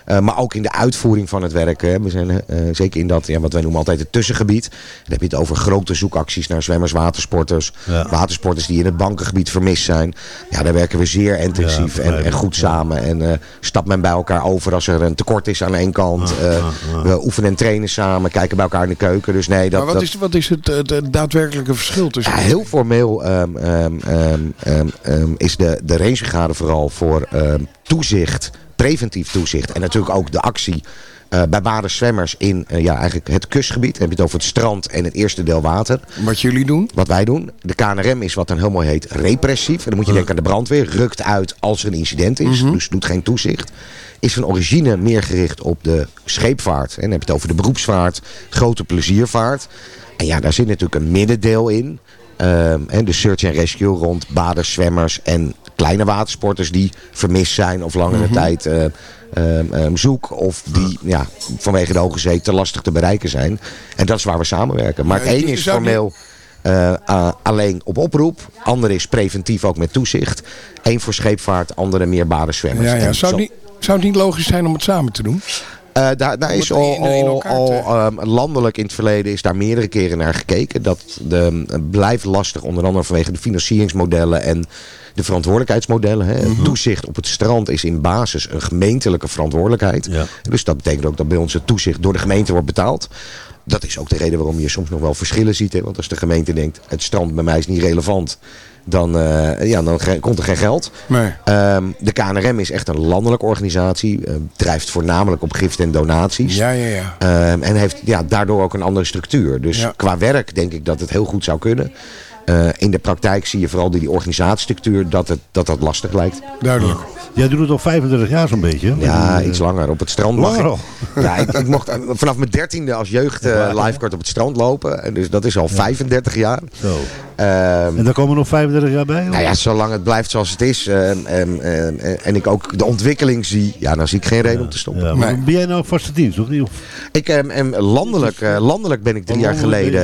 Eh, maar ook in de uitvoering van het werk. Hè. We zijn eh, zeker in dat, ja, wat wij noemen altijd het tussengebied. Dan heb je het over grote zoekacties naar zwemmers, watersporters. Ja. Watersporters die in het bankengebied vermist zijn. Ja, daar werken we zeer intensief Ja, en, en goed samen. En eh stapt men bij elkaar over als er een tekort is aan één kant. We oefenen en trainen samen, kijken bij elkaar in de keuken. Dus nee, dat, maar wat dat, is, wat is het, het daadwerkelijke verschil tussen... ja, heel formeel ehm, ehm, ehm, is de, de vooral voor ehm, toezicht, preventief toezicht. En natuurlijk ook de actie eh, bij badenzwemmers in eh, ja, eigenlijk het kustgebied. Dan heb je het over het strand en het eerste deel water. Wat jullie doen? Wat wij doen. De KNRM is wat dan heel mooi heet repressief. En dan moet je denken aan de brandweer. Rukt uit als er een incident is. Dus doet geen toezicht. Is van origine meer gericht op de scheepvaart. En dan heb je het over de beroepsvaart. Grote pleziervaart. En ja, daar zit natuurlijk een middendeel in. Ehm, en de search and rescue rond baders, zwemmers en kleine watersporters die vermist zijn of langere Mhm. tijd ehm, zoek. Of die ja, vanwege de hoge zee te lastig te bereiken zijn. En dat is waar we samenwerken. Maar het die- is formeel eh, alleen op oproep. Ander is preventief ook met toezicht. Eén voor scheepvaart, andere meer zwemmers. Ja, ja. Zou, zo- het niet, zou het niet logisch zijn om het samen te doen? eh, daar, daar is al, al, ehm, landelijk in het verleden is daar meerdere keren naar gekeken. Dat de, blijft lastig, onder andere vanwege de financieringsmodellen en de verantwoordelijkheidsmodellen. Hè. Mhm. Toezicht op het strand is in basis een gemeentelijke verantwoordelijkheid. Dus dat betekent ook dat bij ons het toezicht door de gemeente wordt betaald. Dat is ook de reden waarom je soms nog wel verschillen ziet. Hè. Want als de gemeente denkt, het strand bij mij is niet relevant, dan, eh, ja, dan komt er geen geld. Nee. Ehm, de KNRM is echt een landelijke organisatie. eh, drijft voornamelijk op gift en donaties. Ja, ja, ja. Ehm, en heeft ja, daardoor ook een andere structuur. Dus Ja. qua werk denk ik dat het heel goed zou kunnen. Eh, in de praktijk zie je vooral die, die organisatiestructuur dat, het, dat dat lastig lijkt. Duidelijk. Jij doet het al 35 jaar zo'n beetje. hè? Ja, Eh, iets langer. Op het strand mag Langer ik. al? Ja, ik, ik mocht vanaf mijn dertiende als jeugd eh lifeguard op het strand lopen. En dus dat is al 35 jaar. Zo. Ehm, En daar komen nog 35 jaar bij? nou ja, zolang het blijft zoals het is ehm, en ik ook de ontwikkeling zie, ja, dan zie ik geen reden om te stoppen. Ja, maar Ben jij nou vaste dienst of niet? Ik, ehm, ehm, landelijk, eh, landelijk ben ik drie jaar geleden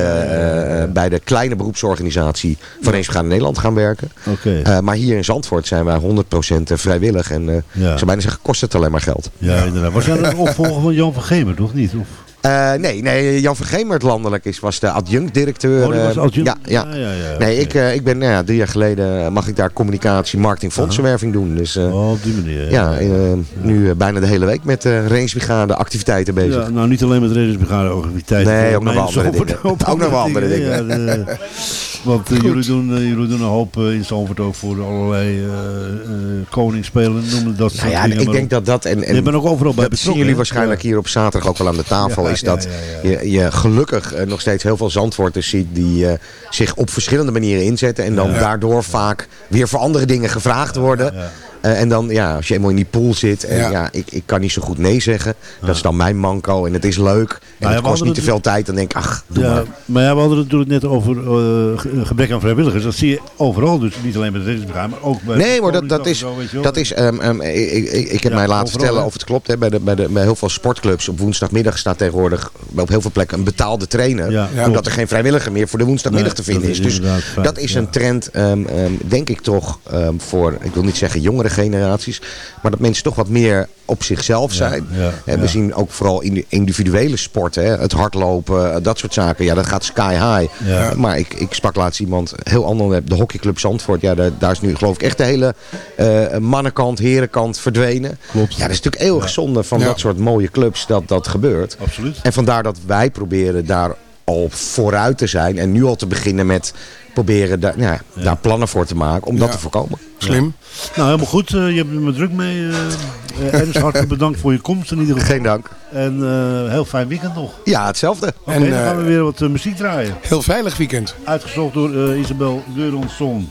eh, bij de kleine beroepsorganisatie van Eens gaan in Nederland gaan werken. Oké. Eh, maar hier in Zandvoort zijn wij 100% vrijwillig. En eh, Ja. ik zou bijna zeggen, kost het alleen maar geld. Ja, inderdaad. Was jij een opvolger van Jan van Gemert, of niet? Of? Eh, nee, nee, Jan van Gemert landelijk is, was de adjunct-directeur. Oh, was eh, adjunct? Ja, ja. Ja, nee, ik, eh, ik ben nou ja, drie jaar geleden mag ik daar communicatie, marketing, fondsenwerving doen. Dus Oh, op die manier. ja, nu bijna de hele week met uh, Rangebrigade activiteiten bezig. Ja, nou, niet alleen met reddingsbrigade activiteiten. Nee, ook nog wel andere op- dingen. op Ook nog wel andere dingen. Want eh, jullie, doen, eh, jullie doen een hoop eh, in Zandvoort ook voor allerlei koningsspelen, noemen dat soort Nou ja, dingen. ik denk dat dat... En, en Je bent ook overal bij dat zien betrokken, jullie waarschijnlijk hier op zaterdag ook wel aan de tafel. Ja, is ja, dat ja, Je, je gelukkig nog steeds heel veel zandwoorders ziet die eh, zich op verschillende manieren inzetten. En dan Ja. daardoor vaak weer voor andere dingen gevraagd worden. Eh, en dan, ja, als je eenmaal in die pool zit en Ja. ja, ik, ik kan niet zo goed nee zeggen. Dat is dan mijn manco en het is leuk. En ja, het kost niet te veel tijd. Dan denk ik, ach, doe Ja, maar. maar ja, we hadden het natuurlijk net over eh, ge- gebrek aan vrijwilligers. Dat zie je overal, dus niet alleen bij de reddingsbrigade, maar ook bij Nee, maar dat, dat is, zo, dat is ehm, ehm, ik, ik, ik heb Ja, mij laten overal, vertellen of het klopt. Hè, bij, de, bij, de, bij heel veel sportclubs op woensdagmiddag staat tegenwoordig op heel veel plekken een betaalde trainer. Ja, omdat klopt. er geen vrijwilliger meer voor de woensdagmiddag Nee, te vinden is. is Dus feit, dat is ja. een trend, ehm, ehm, denk ik toch, ehm, voor, ik wil niet zeggen jongere generaties. Maar dat mensen toch wat meer op zichzelf zijn. ja, en we ja. zien ook vooral in de individuele sporten, hè, het hardlopen, dat soort zaken. Ja, dat gaat sky high. Ja. Maar ik, ik sprak laatst iemand heel ander, de hockeyclub Zandvoort. Ja, daar, daar is nu geloof ik echt de hele eh, mannenkant, herenkant verdwenen. Klopt. Ja, dat is natuurlijk eeuwig zonde van Ja. dat soort mooie clubs dat dat gebeurt. Absoluut. En vandaar dat wij proberen daar al vooruit te zijn. En nu al te beginnen met proberen daar, ja, daar plannen voor te maken om dat te voorkomen. Slim. Nou, helemaal goed. Eh, je hebt er me druk mee. eh eh, Ernst, hartelijk bedankt voor je komst in ieder geval. Geen dank. En eh, heel fijn weekend nog. Ja, hetzelfde. Oké, En, dan gaan we weer wat muziek draaien. Heel veilig weekend. Uitgezocht door eh, Isabel Geuronsson.